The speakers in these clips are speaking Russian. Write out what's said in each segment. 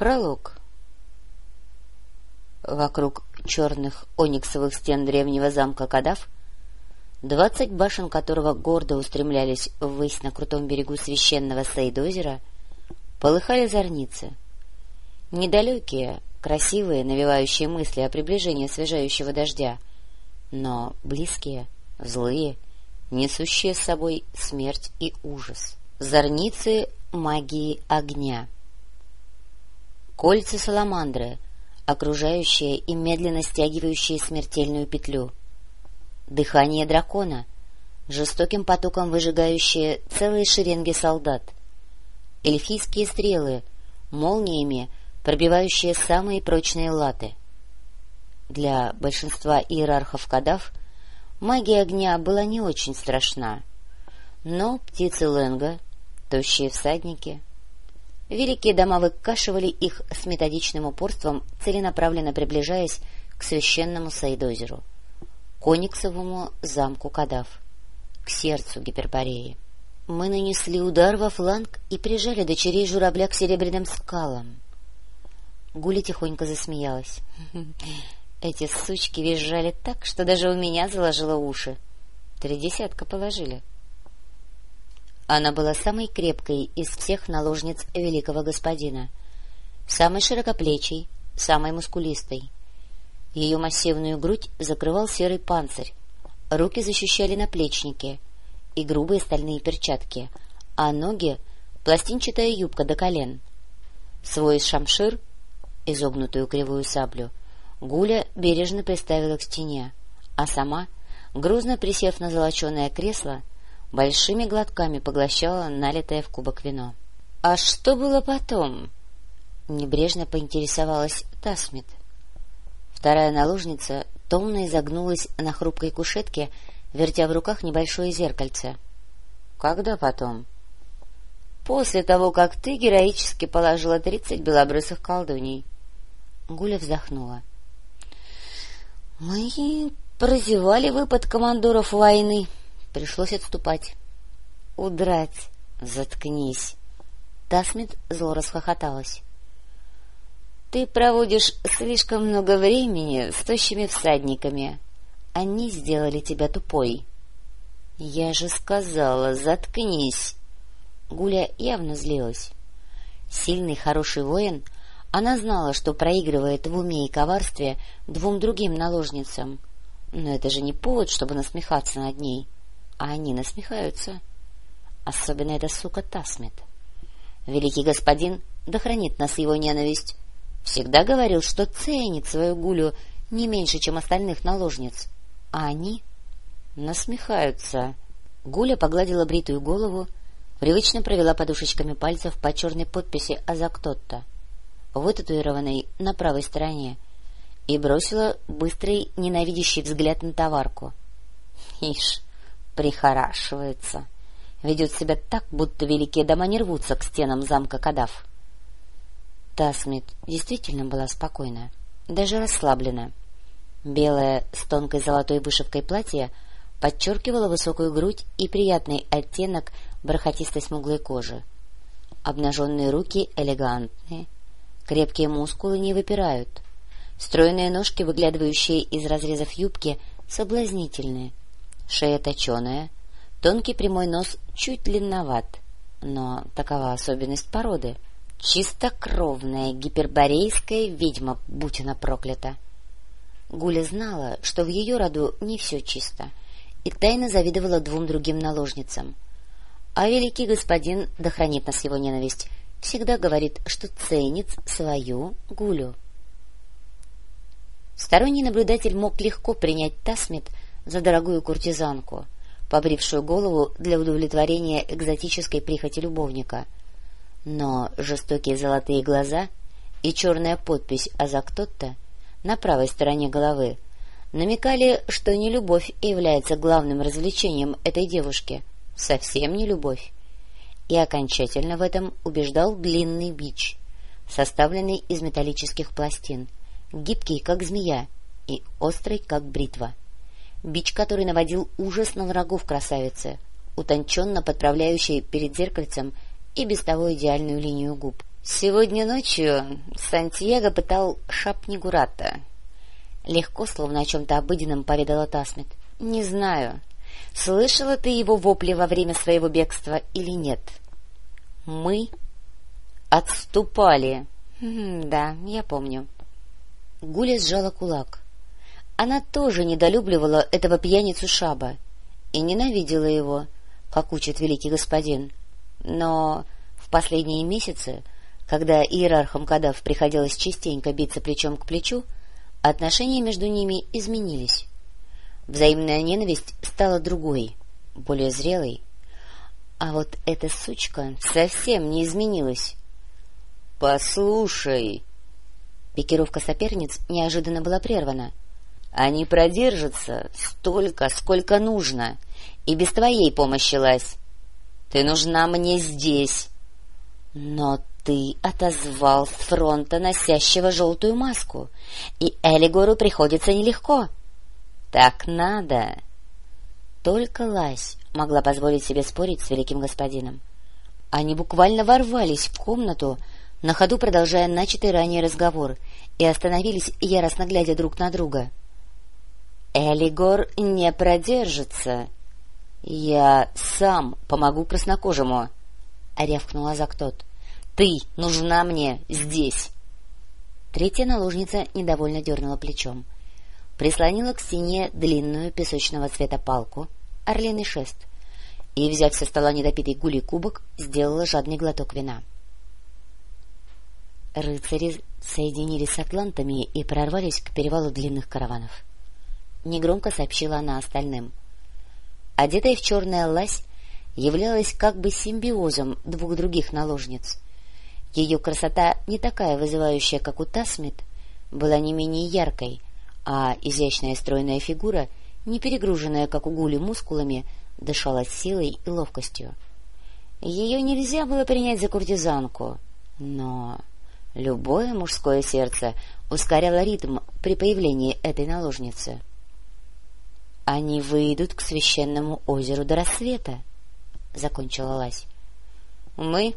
Пролог. Вокруг черных ониксовых стен древнего замка Кадав, двадцать башен которого гордо устремлялись ввысь на крутом берегу священного Сейдозера, полыхали зорницы. Недалекие, красивые, навевающие мысли о приближении освежающего дождя, но близкие, злые, несущие с собой смерть и ужас. Зорницы магии огня — кольца саламандры, окружающие и медленно стягивающие смертельную петлю, дыхание дракона, жестоким потоком выжигающие целые шеренги солдат, эльфийские стрелы, молниями пробивающие самые прочные латы. Для большинства иерархов кадав магия огня была не очень страшна, но птицы Ленга, тощие всадники — Великие дома выкашивали их с методичным упорством, целенаправленно приближаясь к священному Саидозеру, к Ониксовому замку Кадав, к сердцу Гипербореи. Мы нанесли удар во фланг и прижали дочерей журавля к серебряным скалам. Гуля тихонько засмеялась. Эти сучки визжали так, что даже у меня заложило уши. Три десятка положили. Она была самой крепкой из всех наложниц великого господина, самой широкоплечей, самой мускулистой. Ее массивную грудь закрывал серый панцирь, руки защищали наплечники и грубые стальные перчатки, а ноги — пластинчатая юбка до колен. Свой шамшир, изогнутую кривую саблю, Гуля бережно приставила к стене, а сама, грузно присев на золоченое кресло, большими глотками поглощала налитое в кубок вино. — А что было потом? — небрежно поинтересовалась Тасмит. Вторая наложница томно изогнулась на хрупкой кушетке, вертя в руках небольшое зеркальце. — Когда потом? — После того, как ты героически положила тридцать белобрысых колдуней. Гуля вздохнула. — Мы прозевали выпад командоров войны, Пришлось отступать. — Удрать! Заткнись! Тасмит зло расхохоталась. — Ты проводишь слишком много времени с тощими всадниками. Они сделали тебя тупой. — Я же сказала, заткнись! Гуля явно злилась. Сильный, хороший воин, она знала, что проигрывает в уме и коварстве двум другим наложницам. Но это же не повод, чтобы насмехаться над ней. — а они насмехаются. Особенно эта сука Тасмит. Великий господин, да хранит нас его ненависть, всегда говорил, что ценит свою гулю не меньше, чем остальных наложниц. А они насмехаются. Гуля погладила бритую голову, привычно провела подушечками пальцев по черной подписи «Азактотта», вытатуированной на правой стороне, и бросила быстрый ненавидящий взгляд на товарку. Ишь, прихорашивается. Ведет себя так, будто великие дома не рвутся к стенам замка Кадав. Тасмит действительно была спокойна, даже расслаблена. Белое с тонкой золотой вышивкой платье подчеркивало высокую грудь и приятный оттенок бархатистой смуглой кожи. Обнаженные руки элегантные, крепкие мускулы не выпирают, стройные ножки, выглядывающие из разрезов юбки, соблазнительные, шея точеная, тонкий прямой нос чуть длинноват, но такова особенность породы. Чистокровная гиперборейская ведьма, будь она проклята. Гуля знала, что в ее роду не все чисто, и тайно завидовала двум другим наложницам. А великий господин, да хранит нас его ненависть, всегда говорит, что ценит свою Гулю. Сторонний наблюдатель мог легко принять Тасмит за дорогую куртизанку, побрившую голову для удовлетворения экзотической прихоти любовника. Но жестокие золотые глаза и черная подпись «Азактотта» на правой стороне головы намекали, что не любовь является главным развлечением этой девушки, совсем не любовь. И окончательно в этом убеждал длинный бич, составленный из металлических пластин, гибкий, как змея, и острый, как бритва бич который наводил ужас на врагов красавицы, утонченно подправляющей перед зеркальцем и без того идеальную линию губ. — Сегодня ночью Сантьяго пытал Шапнигурата. Легко, словно о чем-то обыденном, поведала Тасмит. — Не знаю, слышала ты его вопли во время своего бегства или нет. — Мы отступали. — Да, я помню. Гуля сжала кулак. Она тоже недолюбливала этого пьяницу Шаба и ненавидела его, как учит великий господин. Но в последние месяцы, когда иерархам Кадав приходилось частенько биться плечом к плечу, отношения между ними изменились. Взаимная ненависть стала другой, более зрелой. А вот эта сучка совсем не изменилась. — Послушай! Пикировка соперниц неожиданно была прервана. — Они продержатся столько, сколько нужно, и без твоей помощи, Лась. Ты нужна мне здесь. Но ты отозвал с фронта носящего желтую маску, и Элигору приходится нелегко. Так надо. Только Лась могла позволить себе спорить с великим господином. Они буквально ворвались в комнату, на ходу продолжая начатый ранее разговор, и остановились, яростно глядя друг на друга. — Элигор не продержится. — Я сам помогу краснокожему, — рявкнула Зактот. — Ты нужна мне здесь. Третья наложница недовольно дернула плечом. Прислонила к стене длинную песочного цвета палку, орлиный шест, и, взяв со стола недопитый гулей кубок, сделала жадный глоток вина. Рыцари соединились с атлантами и прорвались к перевалу длинных караванов. Негромко сообщила она остальным. Одетая в черное лась являлась как бы симбиозом двух других наложниц. Ее красота, не такая вызывающая, как у Тасмит, была не менее яркой, а изящная стройная фигура, не перегруженная, как у Гули, мускулами, дышала силой и ловкостью. Ее нельзя было принять за куртизанку, но любое мужское сердце ускоряло ритм при появлении этой наложницы. — Они выйдут к священному озеру до рассвета, — закончила Лась. — Мы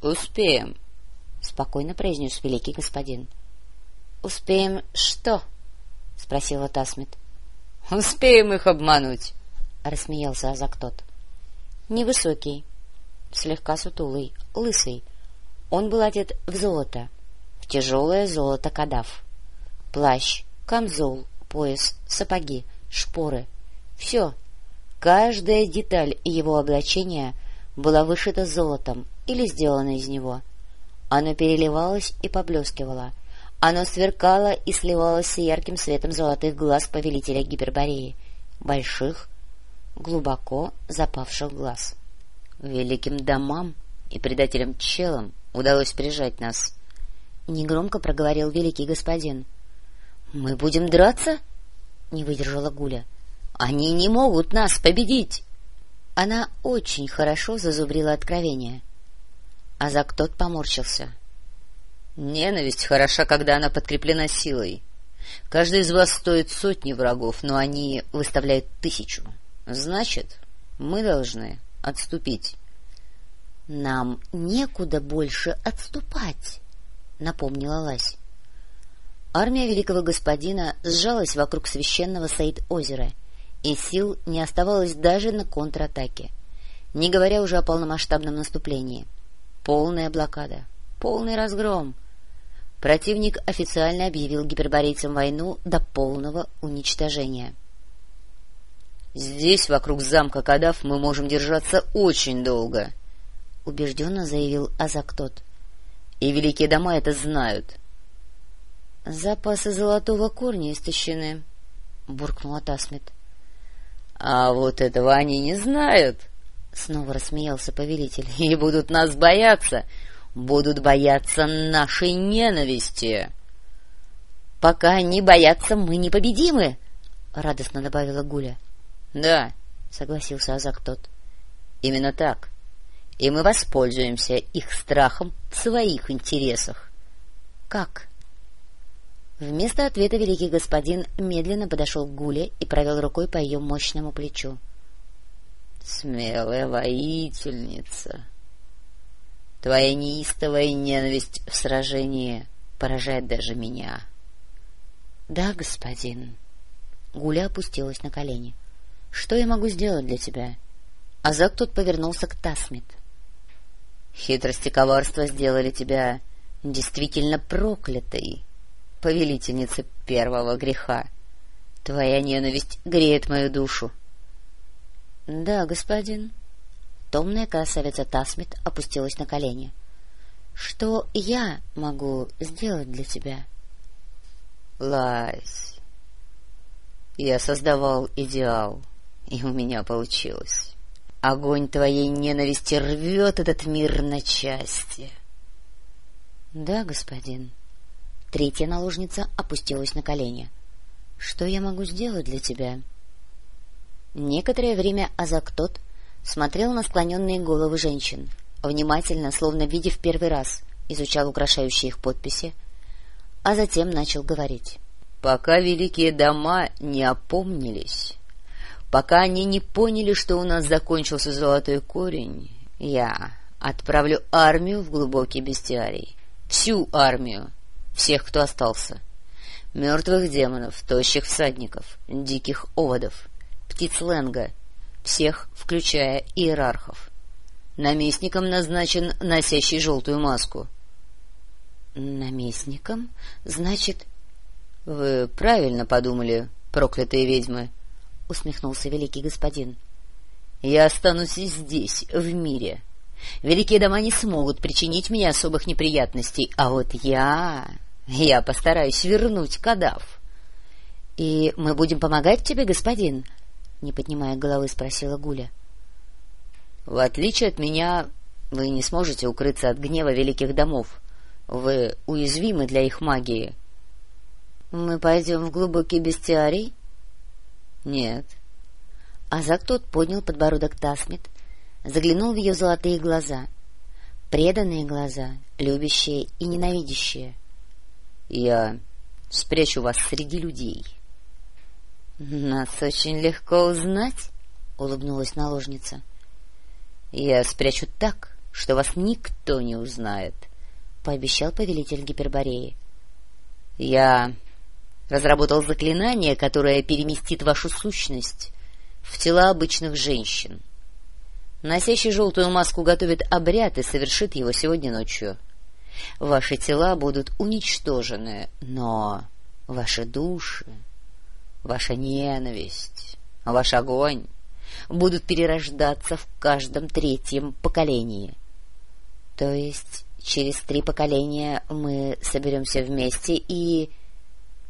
успеем, — спокойно произнес великий господин. — Успеем что? — спросила Тасмит. — Успеем их обмануть, — рассмеялся Азактот. Невысокий, слегка сутулый, лысый. Он был одет в золото, в тяжелое золото кадав. Плащ, камзол, пояс, сапоги, шпоры. Все, каждая деталь его облачения была вышита золотом или сделана из него. Оно переливалось и поблескивало. Оно сверкало и сливалось с ярким светом золотых глаз повелителя Гипербореи, больших, глубоко запавших глаз. Великим домам и предателям челам удалось прижать нас. Негромко проговорил великий господин. — Мы будем драться? — не выдержала Гуля. — Они не могут нас победить! Она очень хорошо зазубрила откровение. А Зак тот поморщился. — Ненависть хороша, когда она подкреплена силой. Каждый из вас стоит сотни врагов, но они выставляют тысячу. Значит, мы должны отступить. — Нам некуда больше отступать, — напомнила Лась. Армия великого господина сжалась вокруг священного Саид-озера, и сил не оставалось даже на контратаке, не говоря уже о полномасштабном наступлении. Полная блокада, полный разгром. Противник официально объявил гиперборейцам войну до полного уничтожения. — Здесь, вокруг замка Кадав, мы можем держаться очень долго, — убежденно заявил Азактот. — И великие дома это знают. — Запасы золотого корня истощены, — буркнула Тасмит. — А вот этого они не знают, — снова рассмеялся повелитель, — и будут нас бояться, будут бояться нашей ненависти. — Пока они боятся, мы непобедимы, — радостно добавила Гуля. —— Да, — согласился Азак тот. — Именно так. И мы воспользуемся их страхом в своих интересах. — Как? Вместо ответа великий господин медленно подошел к Гуле и провел рукой по ее мощному плечу. — Смелая воительница! Твоя неистовая ненависть в сражении поражает даже меня. — Да, господин. Гуля опустилась на колени. — Что я могу сделать для тебя? Азак тут повернулся к Тасмит. — Хитрость и коварство сделали тебя действительно проклятой, повелительницей первого греха. Твоя ненависть греет мою душу. — Да, господин. Томная красавица Тасмит опустилась на колени. — Что я могу сделать для тебя? — Лась, я создавал идеал, и у меня получилось. Огонь твоей ненависти рвет этот мир на части. — Да, господин. Третья наложница опустилась на колени. — Что я могу сделать для тебя? Некоторое время Азактот смотрел на склоненные головы женщин, внимательно, словно видя в первый раз, изучал украшающие их подписи, а затем начал говорить. — Пока великие дома не опомнились Пока они не поняли, что у нас закончился золотой корень, я отправлю армию в глубокий бестиарий. Всю армию. Всех, кто остался. Мертвых демонов, тощих всадников, диких оводов, птиц Ленга, всех, включая иерархов. Наместником назначен носящий желтую маску. — Наместником? Значит... — Вы правильно подумали, проклятые ведьмы. — усмехнулся великий господин. — Я останусь здесь, в мире. Великие дома не смогут причинить мне особых неприятностей, а вот я... я постараюсь вернуть кадав. — И мы будем помогать тебе, господин? — не поднимая головы, спросила Гуля. — В отличие от меня, вы не сможете укрыться от гнева великих домов. Вы уязвимы для их магии. — Мы пойдем в глубокий бестиарий? —— Нет. Азак тот поднял подбородок Тасмит, заглянул в ее золотые глаза. Преданные глаза, любящие и ненавидящие. — Я спрячу вас среди людей. — Нас очень легко узнать, — улыбнулась наложница. — Я спрячу так, что вас никто не узнает, — пообещал повелитель Гипербореи. — Я разработал заклинание, которое переместит вашу сущность в тела обычных женщин. Носящий желтую маску готовит обряд и совершит его сегодня ночью. Ваши тела будут уничтожены, но ваши души, ваша ненависть, ваш огонь будут перерождаться в каждом третьем поколении. То есть через три поколения мы соберемся вместе и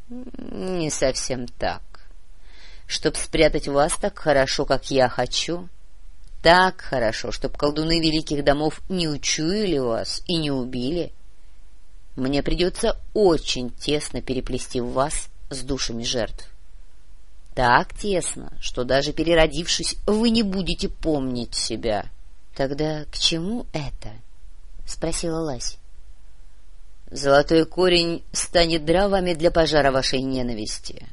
не совсем так. Чтоб спрятать вас так хорошо, как я хочу, так хорошо, чтоб колдуны великих домов не учуяли вас и не убили, мне придется очень тесно переплести вас с душами жертв. Так тесно, что даже переродившись, вы не будете помнить себя. — Тогда к чему это? — спросила Лась. Золотой корень станет дровами для пожара вашей ненависти.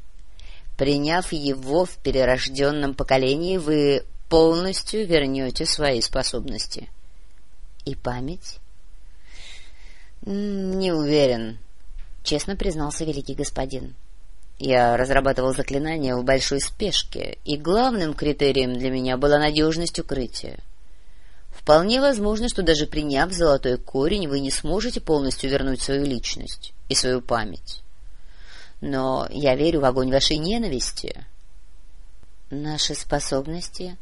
Приняв его в перерожденном поколении, вы полностью вернете свои способности. И память? — Не уверен, — честно признался великий господин. Я разрабатывал заклинание в большой спешке, и главным критерием для меня была надежность укрытия. Вполне возможно, что даже приняв золотой корень, вы не сможете полностью вернуть свою личность и свою память. Но я верю в огонь вашей ненависти. Наши способности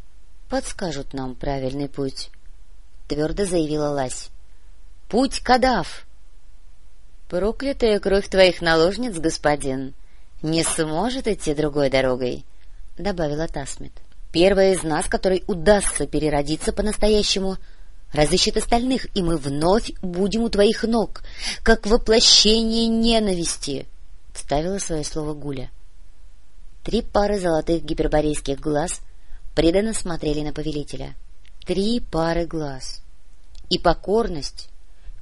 подскажут нам правильный путь, — твердо заявила Лась. — Путь кадав! — Проклятая кровь твоих наложниц, господин, не сможет идти другой дорогой, — добавила Тасмит. Первая из нас, которой удастся переродиться по-настоящему, разыщет остальных, и мы вновь будем у твоих ног, как воплощение ненависти, — вставила свое слово Гуля. Три пары золотых гиперборейских глаз преданно смотрели на повелителя. Три пары глаз. И покорность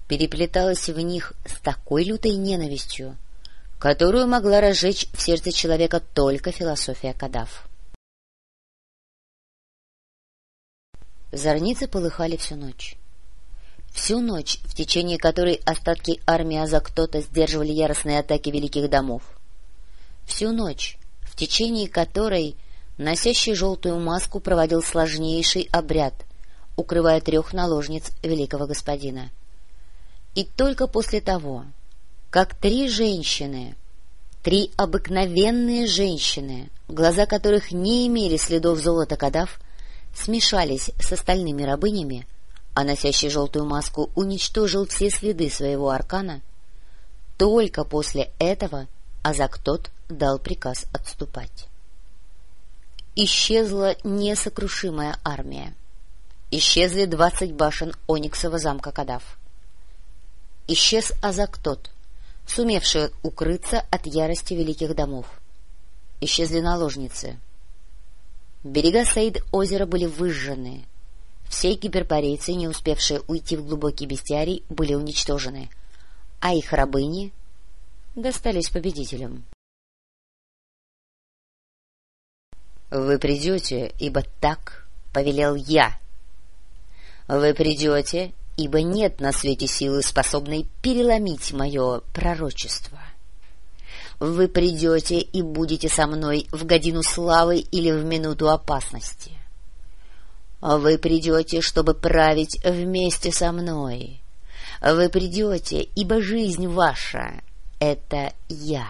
переплеталась в них с такой лютой ненавистью, которую могла разжечь в сердце человека только философия Кадав. Зорницы полыхали всю ночь. Всю ночь, в течение которой остатки армии Азактота сдерживали яростные атаки великих домов. Всю ночь, в течение которой носящий желтую маску проводил сложнейший обряд, укрывая трех наложниц великого господина. И только после того, как три женщины, три обыкновенные женщины, глаза которых не имели следов золота кадав, смешались с остальными рабынями, а носящий желтую маску уничтожил все следы своего аркана, только после этого Азактот дал приказ отступать. Исчезла несокрушимая армия. Исчезли двадцать башен Ониксова замка Кадав. Исчез Азактот, сумевший укрыться от ярости великих домов. Исчезли наложницы. Берега Саид-озера были выжжены, все гиперпарейцы, не успевшие уйти в глубокий бестиарий, были уничтожены, а их рабыни достались победителям. — Вы придете, ибо так повелел я. Вы придете, ибо нет на свете силы, способной переломить мое пророчество. Вы придете и будете со мной в годину славы или в минуту опасности. Вы придете, чтобы править вместе со мной. Вы придете, ибо жизнь ваша — это я.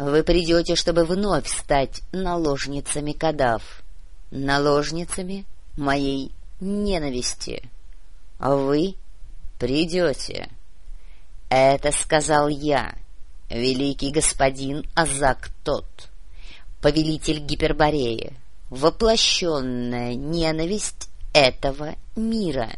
Вы придете, чтобы вновь стать наложницами кадав, наложницами моей ненависти. Вы придете. Это сказал я, великий господин Азак тот, повелитель Гипербореи, воплощенная ненависть этого мира.